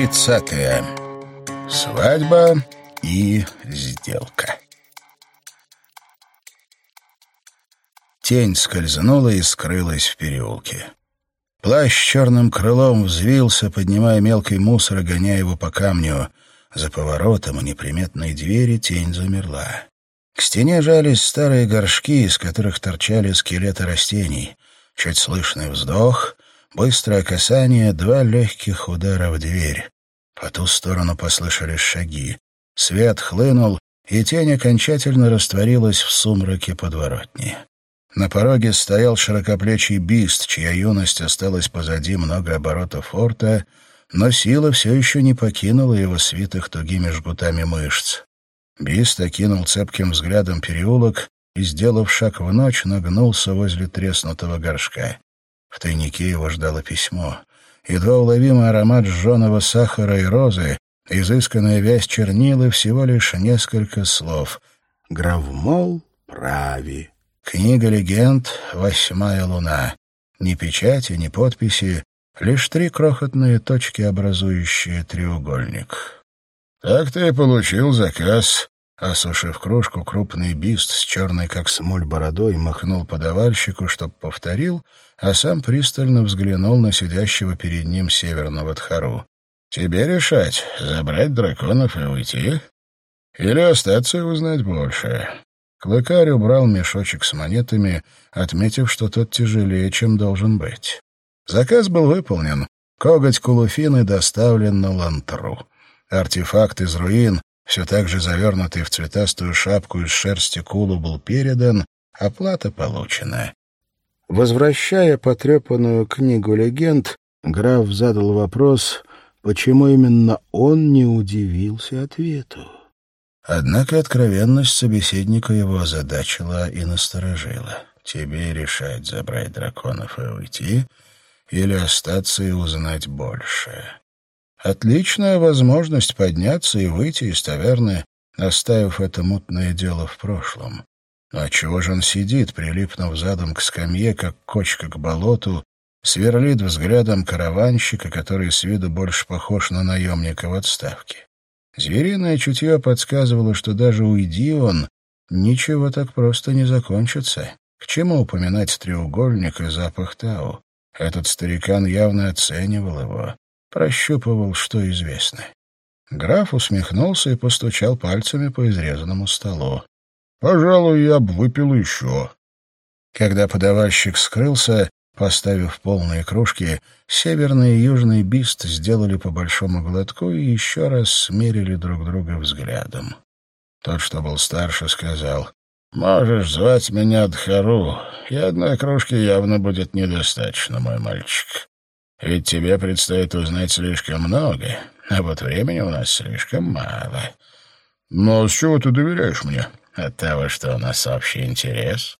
Тридцатое. Свадьба и сделка. Тень скользнула и скрылась в переулке. Плащ черным крылом взвился, поднимая мелкий мусор гоняя его по камню. За поворотом у неприметной двери тень замерла. К стене жались старые горшки, из которых торчали скелеты растений. Чуть слышный вздох, быстрое касание, два легких удара в дверь. По ту сторону послышались шаги. Свет хлынул, и тень окончательно растворилась в сумраке подворотни. На пороге стоял широкоплечий бист, чья юность осталась позади много оборотов форта, но сила все еще не покинула его свитых тугими жгутами мышц. Бист окинул цепким взглядом переулок и, сделав шаг в ночь, нагнулся возле треснутого горшка. В тайнике его ждало письмо. Едва уловимый аромат жженого сахара и розы, изысканная вязь чернил и всего лишь несколько слов. «Гравмол прави». Книга легенд «Восьмая луна». Ни печати, ни подписи, лишь три крохотные точки, образующие треугольник. «Так ты и получил заказ», Осушив кружку, крупный бист с черной, как смоль, бородой махнул подавальщику, чтоб повторил, а сам пристально взглянул на сидящего перед ним северного Тхару. «Тебе решать, забрать драконов и уйти? Или остаться и узнать больше?» Клыкарь убрал мешочек с монетами, отметив, что тот тяжелее, чем должен быть. Заказ был выполнен. Коготь Кулуфины доставлен на Лантру. Артефакт из руин, все так же завернутый в цветастую шапку из шерсти Кулу, был передан, оплата получена. Возвращая потрепанную книгу легенд, граф задал вопрос, почему именно он не удивился ответу. Однако откровенность собеседника его озадачила и насторожила. «Тебе решать, забрать драконов и уйти, или остаться и узнать больше?» Отличная возможность подняться и выйти из таверны, оставив это мутное дело в прошлом. А чего же он сидит, прилипнув задом к скамье, как кочка к болоту, сверлит взглядом караванщика, который с виду больше похож на наемника в отставке? Звериное чутье подсказывало, что даже уйди он, ничего так просто не закончится. К чему упоминать треугольник и запах Тау? Этот старикан явно оценивал его прощупывал, что известно. Граф усмехнулся и постучал пальцами по изрезанному столу. «Пожалуй, я бы выпил еще». Когда подавальщик скрылся, поставив полные кружки, северный и южный бист сделали по большому глотку и еще раз смерили друг друга взглядом. Тот, что был старше, сказал, «Можешь звать меня Дхару, и одной кружки явно будет недостаточно, мой мальчик. Ведь тебе предстоит узнать слишком много, а вот времени у нас слишком мало. Но с чего ты доверяешь мне? От того, что у нас общий интерес.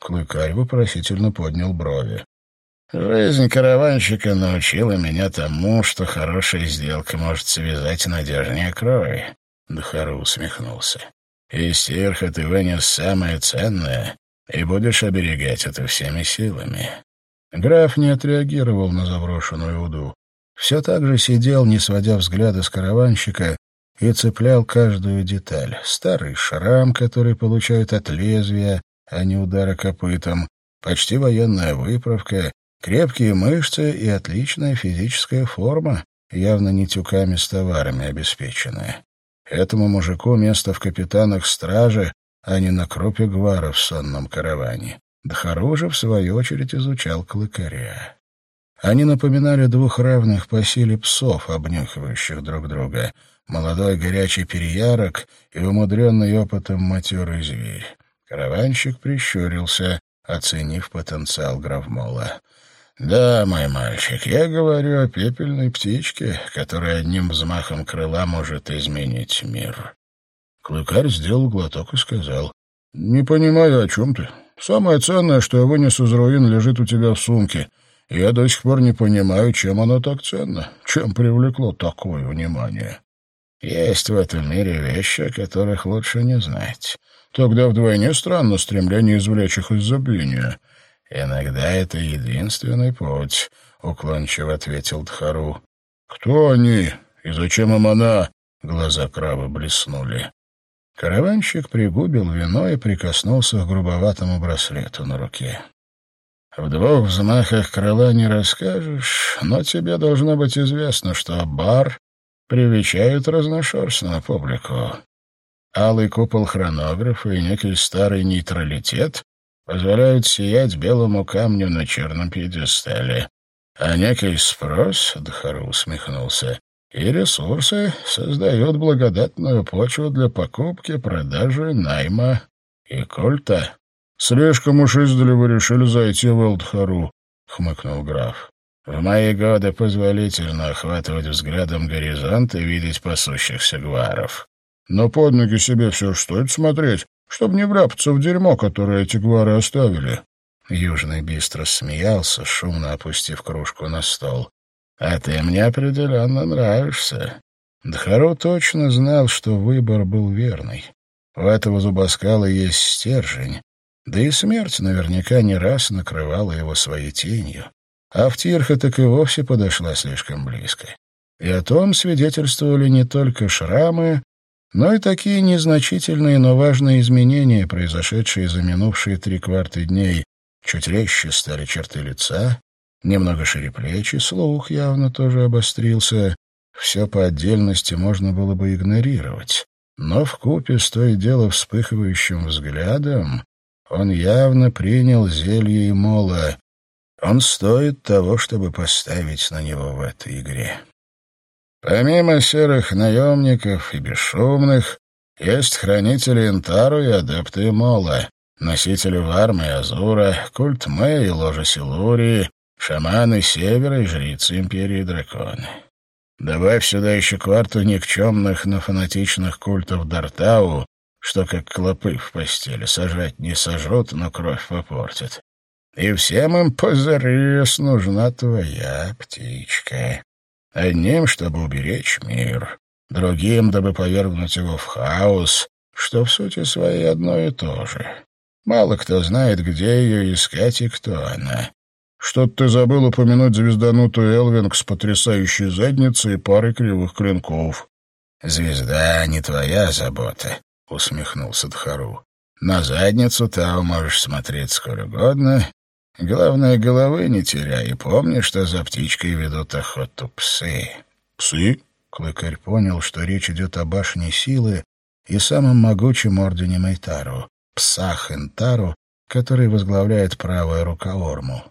Клыкарь вопросительно поднял брови. Жизнь караванщика научила меня тому, что хорошая сделка может связать надежнее крови. Дахару усмехнулся. Из стирха ты вынес самое ценное и будешь оберегать это всеми силами. Граф не отреагировал на заброшенную уду. Все так же сидел, не сводя взгляда с караванщика, и цеплял каждую деталь. Старый шрам, который получают от лезвия, а не удара копытом, почти военная выправка, крепкие мышцы и отличная физическая форма, явно не тюками с товарами обеспеченная. Этому мужику место в капитанах стражи, а не на крупе гвара в сонном караване. Дхару же, в свою очередь, изучал клыкаря. Они напоминали двух равных по силе псов, обнюхивающих друг друга. Молодой горячий переярок и умудренный опытом матерый зверь. Караванщик прищурился, оценив потенциал гравмола. «Да, мой мальчик, я говорю о пепельной птичке, которая одним взмахом крыла может изменить мир». Клыкарь сделал глоток и сказал, «Не понимаю, о чем ты. Самое ценное, что я вынес из руин, лежит у тебя в сумке. я до сих пор не понимаю, чем оно так ценно, чем привлекло такое внимание. Есть в этом мире вещи, о которых лучше не знать. Тогда вдвойне странно стремление извлечь их из забвения. Иногда это единственный путь, — уклончиво ответил Дхару. Кто они И зачем им она?» Глаза крабы блеснули. Караванщик пригубил вино и прикоснулся к грубоватому браслету на руке. В двух взмахах крыла не расскажешь, но тебе должно быть известно, что бар привечает разношерстную публику. Алый купол хронографа и некий старый нейтралитет позволяют сиять белому камню на черном пьедестале. А некий спрос, — Дахару усмехнулся, — и ресурсы создают благодатную почву для покупки, продажи, найма и культа. «Слишком уж издали вы решили зайти в Элдхару», — хмыкнул граф. «В мои годы позволительно охватывать взглядом горизонт и видеть пасущихся гваров. Но под ноги себе все стоит смотреть, чтобы не вляпаться в дерьмо, которое эти гвары оставили». Южный быстро смеялся, шумно опустив кружку на стол. «А ты мне определенно нравишься». Дхару точно знал, что выбор был верный. У этого зубоскала есть стержень, да и смерть наверняка не раз накрывала его своей тенью. А в Тирха так и вовсе подошла слишком близко. И о том свидетельствовали не только шрамы, но и такие незначительные, но важные изменения, произошедшие за минувшие три кварты дней. Чуть резче стали черты лица, немного шире плечи, слух явно тоже обострился. Все по отдельности можно было бы игнорировать. Но в купе с той дело вспыхивающим взглядом он явно принял зелье и мола. Он стоит того, чтобы поставить на него в этой игре. Помимо серых наемников и бесшумных, есть хранители Интару и адепты Мола, носители Вармы и Азура, культ Мэ и ложа Силурии, шаманы Севера и жрицы Империи Драконы. Добавь сюда еще кварту никчемных, но фанатичных культов Дартау, что как клопы в постели сажать не сожрут, но кровь попортят. И всем им позарез нужна твоя птичка. Одним, чтобы уберечь мир, другим, дабы повергнуть его в хаос, что в сути своей одно и то же. Мало кто знает, где ее искать и кто она. Что-то ты забыл упомянуть звезданутую Элвинг с потрясающей задницей и парой кривых клинков. Звезда не твоя забота, — усмехнулся Дхару. «На задницу Тао можешь смотреть сколь угодно. Главное, головы не теряй и помни, что за птичкой ведут охоту псы». «Псы?» — Клыкарь понял, что речь идет о башне силы и самом могучем ордене Майтару, псах Интару, который возглавляет правая рука Орму.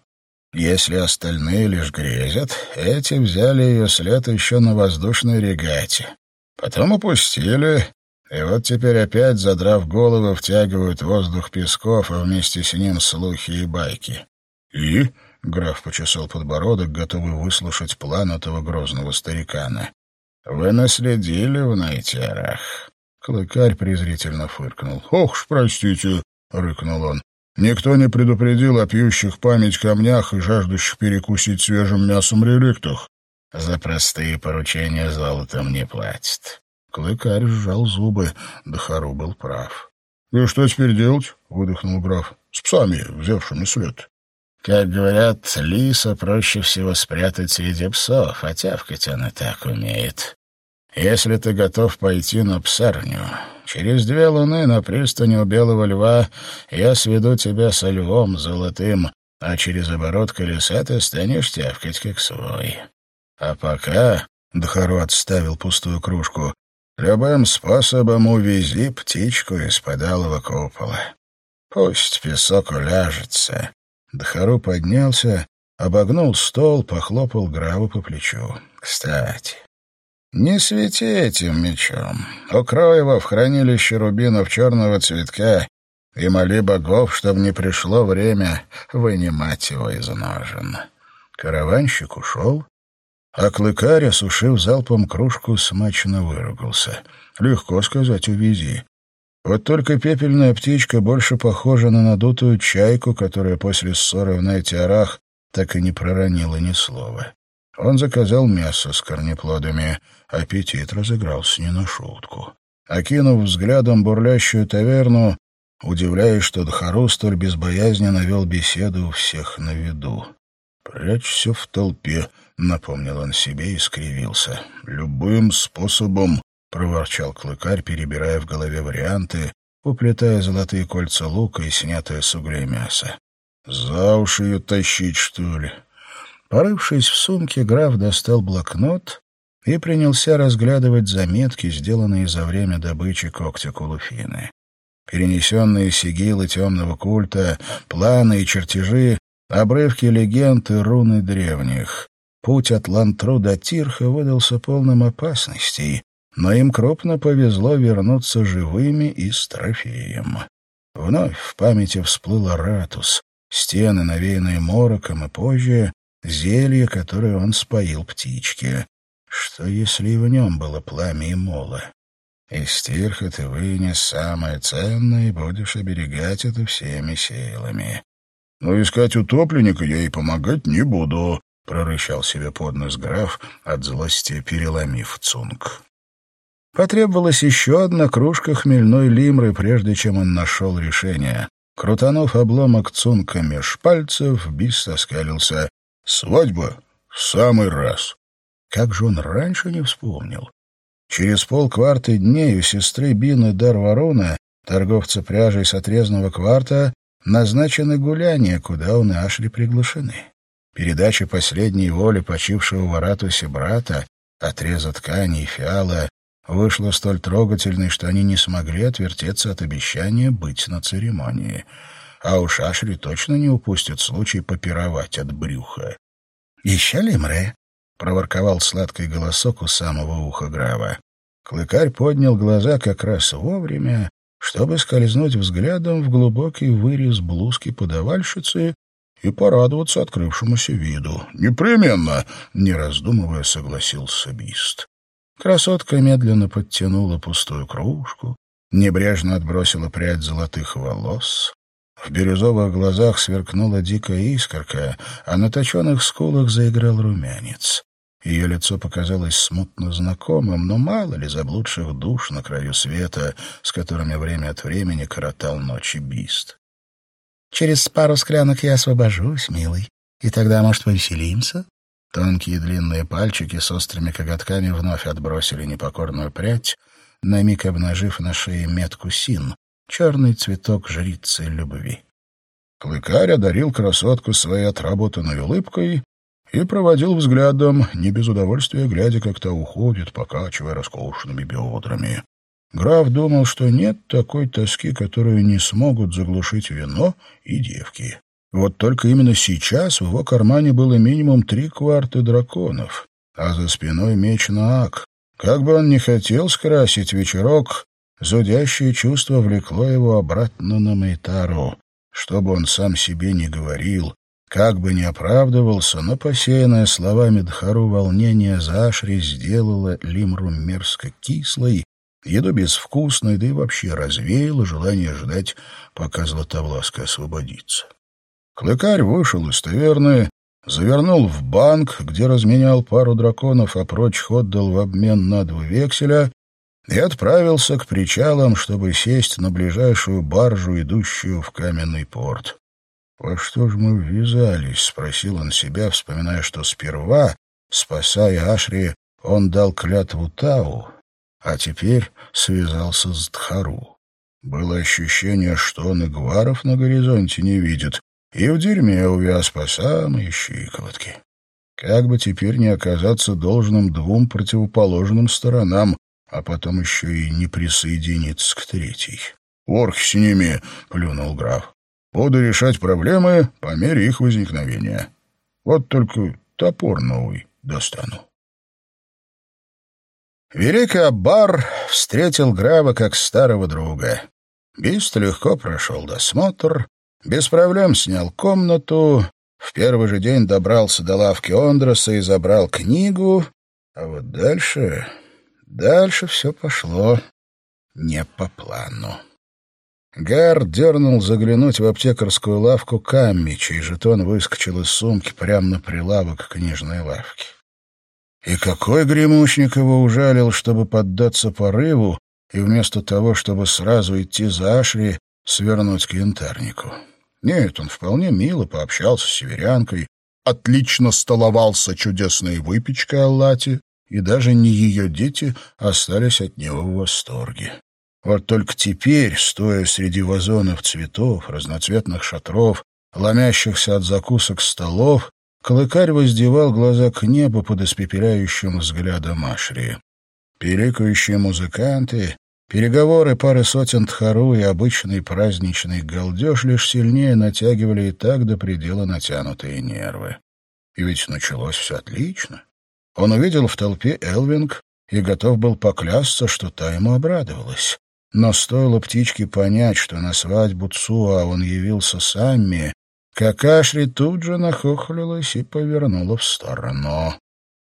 Если остальные лишь грезят, эти взяли ее след еще на воздушной регате. Потом упустили, и вот теперь опять, задрав голову, втягивают воздух песков, а вместе с ним слухи и байки. «И?» — граф почесал подбородок, готовый выслушать план этого грозного старикана. «Вы наследили в Найтярах?» Клыкарь презрительно фыркнул. «Ох простите!» — рыкнул он. «Никто не предупредил о пьющих память камнях и жаждущих перекусить свежим мясом реликтах. За простые поручения золотом не платят. Клыкарь сжал зубы. Дахару был прав. — И что теперь делать? — выдохнул граф. — С псами, взявшими след. — Как говорят, лиса проще всего спрятать среди псов, а тявкать она так умеет. Если ты готов пойти на псарню, через две луны на пристани у Белого Льва я сведу тебя со львом золотым, а через оборот колеса ты станешь тявкать как свой. А пока... Дхару отставил пустую кружку. Любым способом увези птичку из-под алого купола. Пусть песок уляжется. Дхару поднялся, обогнул стол, похлопал Граву по плечу. Кстати, не свети этим мечом. Укрой его в хранилище рубинов черного цветка и моли богов, чтобы не пришло время вынимать его из ножен. Караванщик ушел, а клыкарь, осушив залпом кружку, смачно выругался. Легко сказать «увези». Вот только пепельная птичка больше похожа на надутую чайку, которая после ссоры в Найтиарах так и не проронила ни слова. Он заказал мясо с корнеплодами. Аппетит разыгрался не на шутку. Окинув взглядом бурлящую таверну, удивляясь, что Дхару столь безбоязненно вел беседу у всех на виду. «Прячься в толпе», — напомнил он себе и скривился. «Любым способом», — проворчал клыкарь, перебирая в голове варианты, уплетая золотые кольца лука и снятое с углей мясо. «За уши ее тащить, что ли?» Порывшись в сумке, граф достал блокнот и принялся разглядывать заметки, сделанные за время добычи когтя кулуфины. Перенесенные сигилы темного культа, планы и чертежи, обрывки легенд и руны древних. Путь от Лантру до Тирха выдался полным опасностей, но им крупно повезло вернуться живыми и с трофеем. Вновь в памяти всплыл Аратус, стены, навеянные мороком, и позже зелье, которое он споил птичке. Что, если и в нем было пламя и мола? Из тирха ты вынес самое ценное и будешь оберегать это всеми силами. Но искать утопленника я и помогать не буду, — прорычал себе под нос граф, от злости переломив цунг. Потребовалась еще одна кружка хмельной лимры, прежде чем он нашел решение. Крутанув обломок цунка меж пальцев, Бис оскалился. «Свадьба? В самый раз!» Как же он раньше не вспомнил? Через полкварты дней у сестры Бины Дарварона, торговца пряжей с отрезанного кварта, назначены гуляния, куда он и Ашли приглашены. Передача последней воли почившего в Аратусе брата, отреза ткани и фиала, вышла столь трогательной, что они не смогли отвертеться от обещания быть на церемонии. А уж Ашли точно не упустит случай попировать от брюха. «Еще Лимре?» проворковал сладкий голосок у самого уха Грава. Клыкарь поднял глаза как раз вовремя, чтобы скользнуть взглядом в глубокий вырез блузки подавальщицы и порадоваться открывшемуся виду. «Непременно!» — не раздумывая согласился Бист. Красотка медленно подтянула пустую кружку, небрежно отбросила прядь золотых волос. В бирюзовых глазах сверкнула дикая искорка, а на точенных скулах заиграл румянец. Ее лицо показалось смутно знакомым, но мало ли заблудших душ на краю света, с которыми время от времени коротал ночи бист. «Через пару склянок я освобожусь, милый, и тогда, может, повеселимся?» Тонкие длинные пальчики с острыми коготками вновь отбросили непокорную прядь, на миг обнажив на шее метку син, черный цветок жрицы любви. Клыкарь одарил красотку своей отработанной улыбкой и проводил взглядом, не без удовольствия глядя, как та уходит, покачивая роскошными бедрами. Граф думал, что нет такой тоски, которую не смогут заглушить вино и девки. Вот только именно сейчас в его кармане было минимум три кварты драконов, а за спиной меч Наак. Как бы он ни хотел скрасить вечерок, зудящее чувство влекло его обратно на Мейтару. Что бы он сам себе не говорил, как бы ни оправдывался, но посеянное словами Дхару волнение за Ашри сделало Лимру мерзко кислой, еду безвкусной, да и вообще развеяло желание ждать, пока Златовласка освободится. Клыкарь вышел из таверны, завернул в банк, где разменял пару драконов, а прочих отдал в обмен на два векселя, и отправился к причалам, чтобы сесть на ближайшую баржу, идущую в каменный порт. «Во что же мы ввязались?» — спросил он себя, вспоминая, что сперва, спасая Ашри, он дал клятву Тау, а теперь связался с Дхару. Было ощущение, что он и гваров на горизонте не видит, и в дерьме увяз по самые щиколотки. Как бы теперь не оказаться должным двум противоположным сторонам, а потом еще и не присоединиться к третьей. «Орх с ними!» — плюнул граф. Буду решать проблемы по мере их возникновения. Вот только топор новый достану. Великий Аббар встретил Грава как старого друга. Бист легко прошел досмотр, без проблем снял комнату, в первый же день добрался до лавки Ондроса и забрал книгу, а вот дальше... Дальше все пошло не по плану. Гар дернул заглянуть в аптекарскую лавку Камми, чей жетон выскочил из сумки прямо на прилавок книжной лавки. И какой гремучник его ужалил, чтобы поддаться порыву, и вместо того, чтобы сразу идти за Ашри, свернуть к янтарнику. Нет, он вполне мило пообщался с северянкой, отлично столовался чудесной выпечкой Аллати, и даже не ее дети остались от него в восторге. Вот только теперь, стоя среди вазонов цветов, разноцветных шатров, ломящихся от закусок столов, Клыкарь воздевал глаза к небу под испепеляющим взглядом Ашри. Пиликающие музыканты, переговоры пары сотен тхару и обычный праздничный галдеж лишь сильнее натягивали и так до предела натянутые нервы. И ведь началось все отлично. Он увидел в толпе Элвинг и готов был поклясться, что та ему обрадовалась. Но стоило птичке понять, что на свадьбу Цуа он явился Самми, как Ашри тут же нахохлилась и повернула в сторону.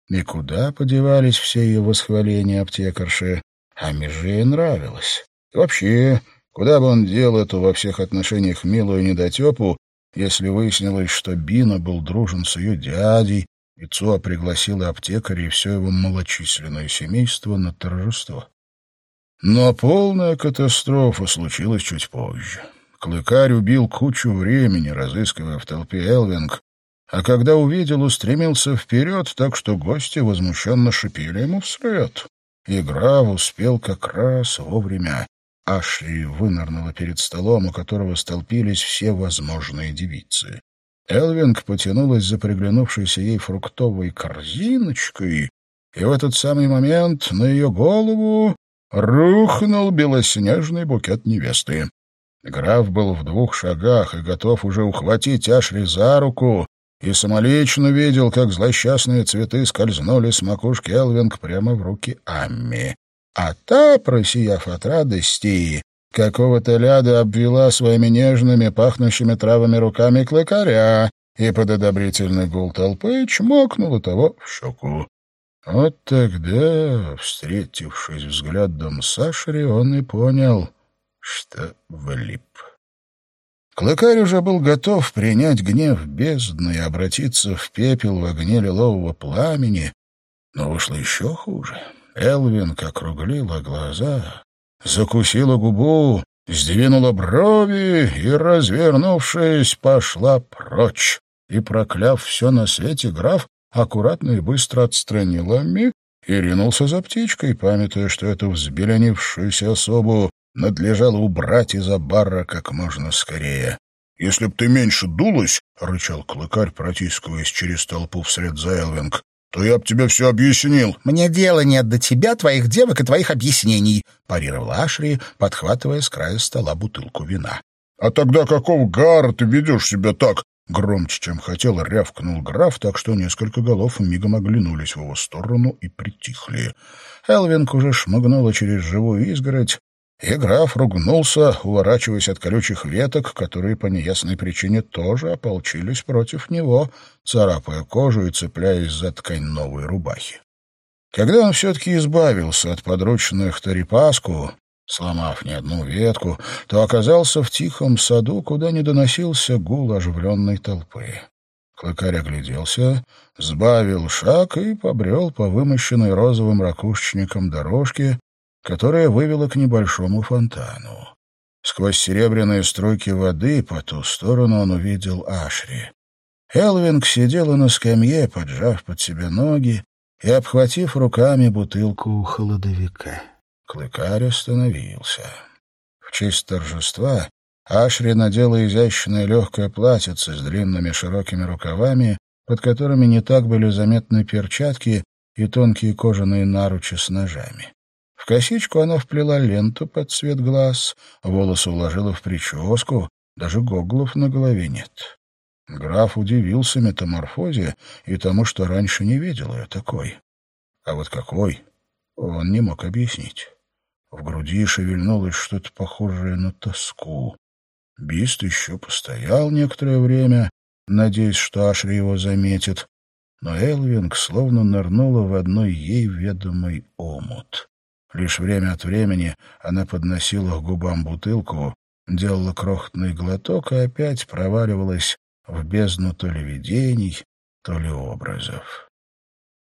И куда подевались все ее восхваления аптекарши? А Меже нравилось. И вообще, куда бы он дел эту во всех отношениях милую недотепу, если выяснилось, что Бина был дружен с ее дядей, и Цуа пригласила аптекаря и все его малочисленное семейство на торжество. Но полная катастрофа случилась чуть позже. Клыкарь убил кучу времени, разыскивая в толпе Элвинг, а когда увидел, устремился вперед, так что гости возмущенно шипели ему вслед. Игра успел как раз вовремя. Ашри вынырнула перед столом, у которого столпились все возможные девицы. Элвинг потянулась за приглянувшейся ей фруктовой корзиночкой, и в этот самый момент на ее голову рухнул белоснежный букет невесты. Граф был в двух шагах и готов уже ухватить Ашри за руку, и самолично видел, как злосчастные цветы скользнули с макушки Элвинг прямо в руки Амми. А та, просияв от радости, какого-то ляда обвела своими нежными, пахнущими травами руками клыкаря и под одобрительный гул толпы чмокнула того в щеку. Вот тогда, встретившись взглядом с Ашери, он и понял, что влип. Клыкарь уже был готов принять гнев бездны и обратиться в пепел в огне лилового пламени, но вышло еще хуже. Элвин округлила глаза, закусила губу, сдвинула брови и, развернувшись, пошла прочь. И, прокляв все на свете, граф аккуратно и быстро отстранил Амми и ринулся за птичкой, памятуя, что эту взбеленившуюся особу надлежало убрать из-за бара как можно скорее. — Если б ты меньше дулась, — рычал клыкарь, протискиваясь через толпу вслед за Элвинг, — то я б тебе все объяснил. — Мне дела нет до тебя, твоих девок и твоих объяснений, — парировала Ашри, подхватывая с края стола бутылку вина. — А тогда какого гара ты ведешь себя так? Громче, чем хотел, рявкнул граф, так что несколько голов мигом оглянулись в его сторону и притихли. Элвинг уже шмыгнула через живую изгородь, и граф ругнулся, уворачиваясь от колючих веток, которые по неясной причине тоже ополчились против него, царапая кожу и цепляясь за ткань новой рубахи. Когда он все-таки избавился от подручных Тарипаску, сломав не одну ветку, то оказался в тихом саду, куда не доносился гул оживленной толпы. Клыкарь огляделся, сбавил шаг и побрел по вымощенной розовым ракушечником дорожке, которая вывела к небольшому фонтану. Сквозь серебряные струйки воды по ту сторону он увидел Ашри. Элвинг сидела на скамье, поджав под себя ноги и обхватив руками бутылку холодовика. Клыкарь остановился. В честь торжества Ашри надела изящное легкое платьице с длинными широкими рукавами, под которыми не так были заметны перчатки и тонкие кожаные наручи с ножами. В косичку она вплела ленту под цвет глаз, волосы уложила в прическу, даже гоглов на голове нет. Граф удивился метаморфозе и тому, что раньше не видел ее такой. А вот какой, он не мог объяснить. В груди шевельнулось что-то похожее на тоску. Бист еще постоял некоторое время, надеясь, что Ашри его заметит, но Элвинг словно нырнула в одной ей ведомый омут. Лишь время от времени она подносила к губам бутылку, делала крохотный глоток и опять проваливалась в бездну то ли видений, то ли образов.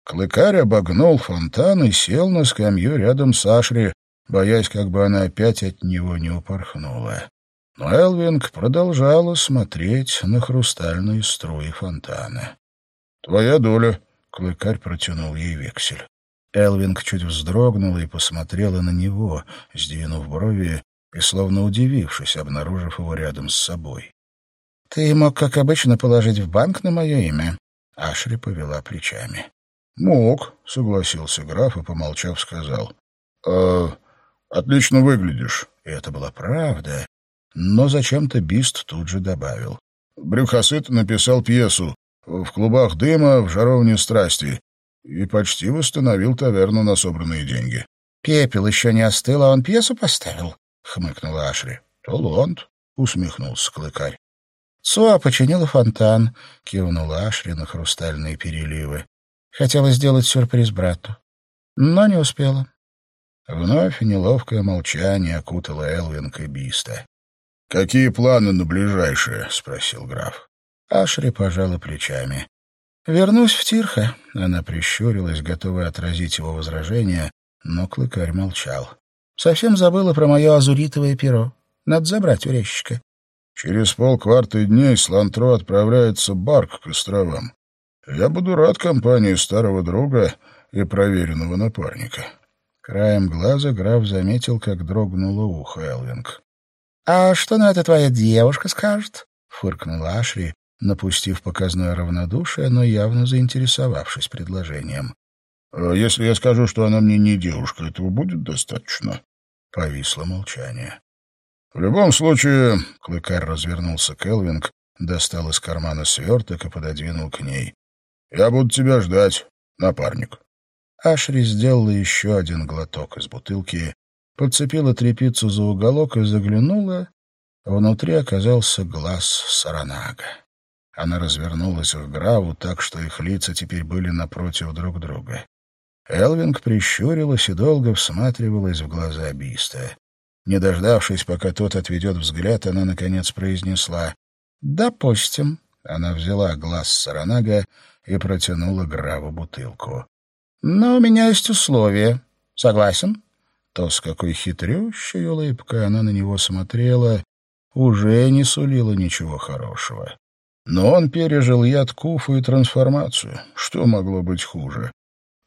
Клыкарь обогнул фонтан и сел на скамью рядом с Ашри, боясь, как бы она опять от него не упорхнула. Но Элвинг продолжала смотреть на хрустальные струи фонтана. «Твоя доля», — клыкарь протянул ей вексель. Элвинг чуть вздрогнула и посмотрела на него, сдвинув брови и словно удивившись, обнаружив его рядом с собой. «Ты мог, как обычно, положить в банк на мое имя?» Ашри повела плечами. «Мог», — согласился граф и, помолчав, сказал. «Э, «Отлично выглядишь». И это была правда. Но зачем-то Бист тут же добавил. Брюхосыт написал пьесу «В клубах дыма, в жаровне страсти» и почти восстановил таверну на собранные деньги. «Пепел еще не остыл, а он пьесу поставил?» — хмыкнула Ашри. «Талант», — усмехнулся клыкарь. «Цуа починила фонтан», — кивнула Ашри на хрустальные переливы. Хотела сделать сюрприз брату, но не успела. Вновь неловкое молчание окутало Элвинг и Биста. «Какие планы на ближайшее?» — спросил граф. Ашри пожала плечами. «Вернусь в Тирха», — она прищурилась, готовая отразить его возражение, но клыкарь молчал. «Совсем забыла про мое азуритовое перо. Надо забрать у резчика». «Через полкварты дней с Лантро отправляется Барк к островам. Я буду рад компании старого друга и проверенного напарника». Краем глаза граф заметил, как дрогнуло ухо Элвинг. «А что на это твоя девушка скажет?» — фыркнула Ашри, напустив показное равнодушие, но явно заинтересовавшись предложением. «А «Если я скажу, что она мне не девушка, этого будет достаточно?» Повисло молчание. «В любом случае...» — Клыкарь развернулся к Элвинг, достал из кармана сверток и пододвинул к ней. «Я буду тебя ждать, напарник». Ашри сделала еще один глоток из бутылки, подцепила трепицу за уголок и заглянула. Внутри оказался глаз Саранага. Она развернулась к Граву так, что их лица теперь были напротив друг друга. Элвинг прищурилась и долго всматривалась в глаза Биста. Не дождавшись, пока тот отведет взгляд, она, наконец, произнесла «Допустим». Она взяла глаз Саранага и протянула Граву бутылку. «Но у меня есть условия. Согласен?» То, с какой хитрющей улыбкой она на него смотрела, уже не сулило ничего хорошего. Но он пережил яд Куфу и трансформацию. Что могло быть хуже?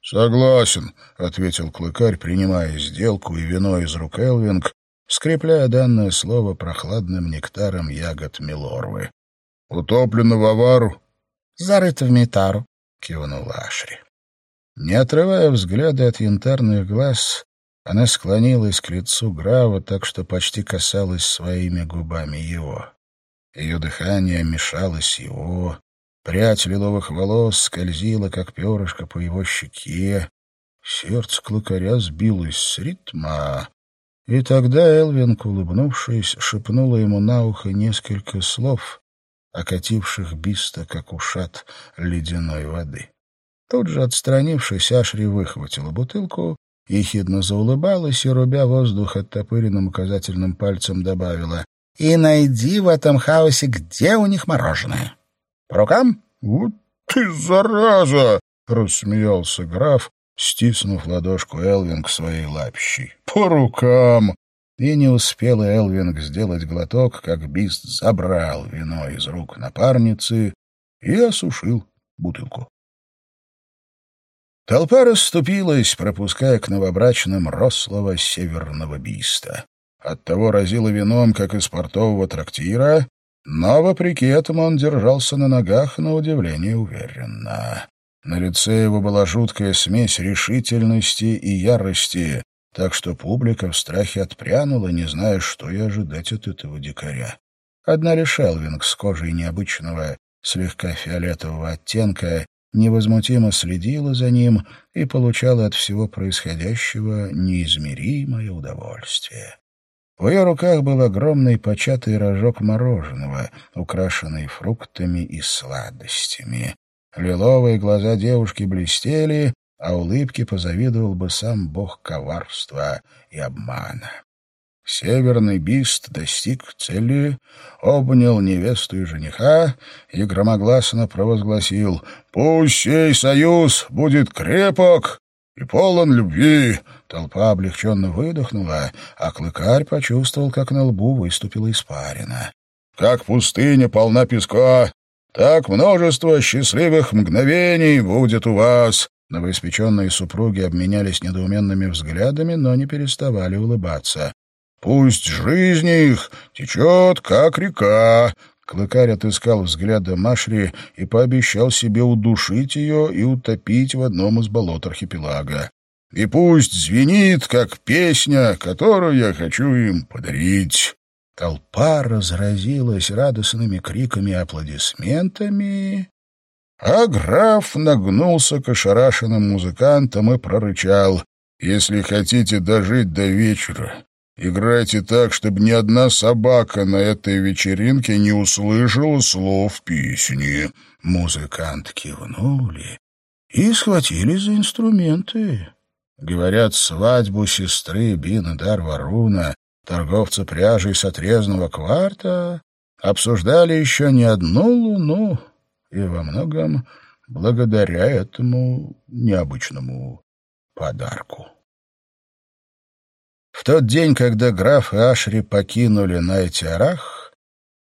«Согласен», — ответил клыкарь, принимая сделку и вино из рук Элвинг, скрепляя данное слово прохладным нектаром ягод Милорвы. «Утоплено в авару?» «Зарыто в метару», — кивнула Ашри. Не отрывая взгляда от янтарных глаз, она склонилась к лицу Грава так, что почти касалась своими губами его. Ее дыхание мешалось его, прядь лиловых волос скользила, как перышко по его щеке. Сердце клыкаря сбилось с ритма, и тогда Элвин, улыбнувшись, шепнула ему на ухо несколько слов, окативших Биста, как ушат ледяной воды. Тут же, отстранившись, Ашри выхватила бутылку, ехидно заулыбалась и, рубя воздух оттопыренным указательным пальцем, добавила «И найди в этом хаосе, где у них мороженое. По рукам?» «Вот ты зараза!» — рассмеялся граф, стиснув ладошку Элвинг своей лапищей. «По рукам!» И не успела Элвинг сделать глоток, как Бист забрал вино из рук напарницы и осушил бутылку. Толпа расступилась, пропуская к новобрачным рослого северного биста. Оттого разило вином, как из портового трактира, но, вопреки этому, он держался на ногах, на удивление, уверенно. На лице его была жуткая смесь решительности и ярости, так что публика в страхе отпрянула, не зная, что и ожидать от этого дикаря. Одна лишь Элвинг с кожей необычного, слегка фиолетового оттенка невозмутимо следила за ним и получала от всего происходящего неизмеримое удовольствие. В ее руках был огромный початый рожок мороженого, украшенный фруктами и сладостями. Лиловые глаза девушки блестели, а улыбки позавидовал бы сам бог коварства и обмана. Северный бист достиг цели, обнял невесту и жениха и громогласно провозгласил «Пусть сей союз будет крепок и полон любви!» Толпа облегченно выдохнула, а клыкарь почувствовал, как на лбу выступила испарина. «Как пустыня полна песка, Так множество счастливых мгновений будет у вас». Новоиспеченные супруги обменялись недоуменными взглядами, но не переставали улыбаться. «Пусть жизнь их течет, как река». Клыкарь отыскал взгляда Машри и пообещал себе удушить ее и утопить в одном из болот архипелага. «И пусть звенит, как песня, которую я хочу им подарить». Толпа разразилась радостными криками и аплодисментами, а граф нагнулся к ошарашенным музыкантам и прорычал. «Если хотите дожить до вечера, играйте так, чтобы ни одна собака на этой вечеринке не услышала слов песни». Музыканты кивнули и схватились за инструменты. Говорят, свадьбу сестры Бина Дарваруна, торговца пряжей с отрезанного кварта, обсуждали еще не одну луну, и во многом благодаря этому необычному подарку. В тот день, когда граф и Ашри покинули Найтиарах,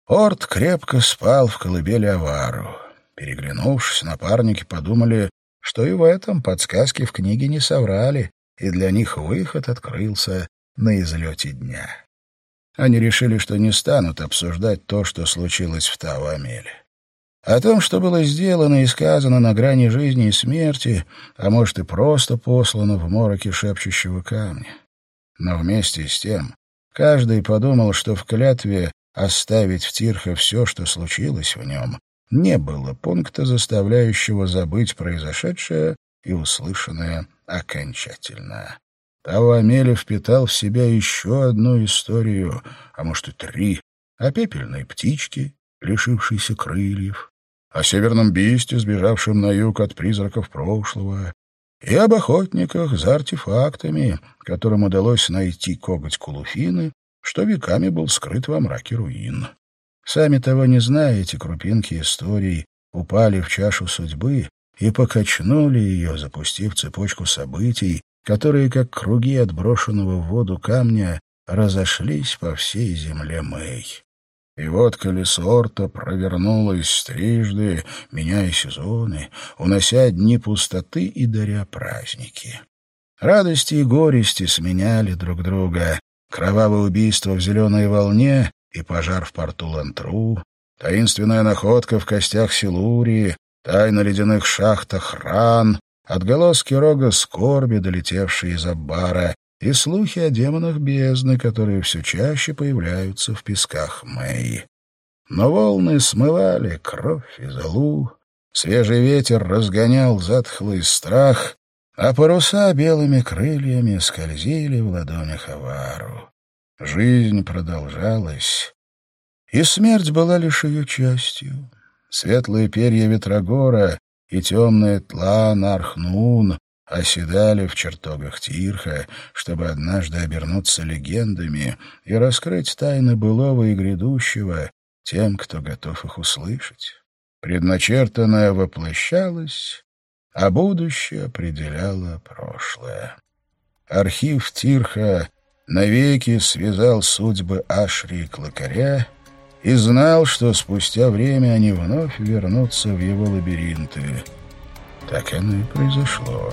Орд крепко спал в колыбели Авару. Переглянувшись, напарники подумали, что и в этом подсказки в книге не соврали, и для них выход открылся на излете дня. Они решили, что не станут обсуждать то, что случилось в Тавамеле. О том, что было сделано и сказано на грани жизни и смерти, а может и просто послано в мороке шепчущего камня. Но вместе с тем каждый подумал, что в клятве оставить в Тирхе все, что случилось в нем, не было пункта, заставляющего забыть произошедшее и услышанное окончательно. Того Амеля впитал в себя еще одну историю, а может и три, о пепельной птичке, лишившейся крыльев, о северном бисте, сбежавшем на юг от призраков прошлого, и об охотниках за артефактами, которым удалось найти коготь Кулуфины, что веками был скрыт во мраке руин. Сами того не зная, эти крупинки историй упали в чашу судьбы и покачнули ее, запустив цепочку событий, которые, как круги отброшенного в воду камня, разошлись по всей земле Мэй. И вот колесо Орта провернулось трижды, меняя сезоны, унося дни пустоты и даря праздники. Радости и горести сменяли друг друга. Кровавое убийство в «Зеленой волне» и пожар в порту Лантру, таинственная находка в костях Силурии, тайна ледяных шахтах Ран, отголоски рога скорби, долетевшие из Аббара, и слухи о демонах бездны, которые все чаще появляются в песках Мэй. Но волны смывали кровь и золу, свежий ветер разгонял затхлый страх, а паруса белыми крыльями скользили в ладонях Авару. Жизнь продолжалась, и смерть была лишь ее частью. Светлые перья Ветрогора и темные тла Нархнун оседали в чертогах Тирха, чтобы однажды обернуться легендами и раскрыть тайны былого и грядущего тем, кто готов их услышать. Предначертанное воплощалось, а будущее определяло прошлое. Архив Тирха навеки связал судьбы Ашри и Клокаря и знал, что спустя время они вновь вернутся в его лабиринты. Так оно и произошло.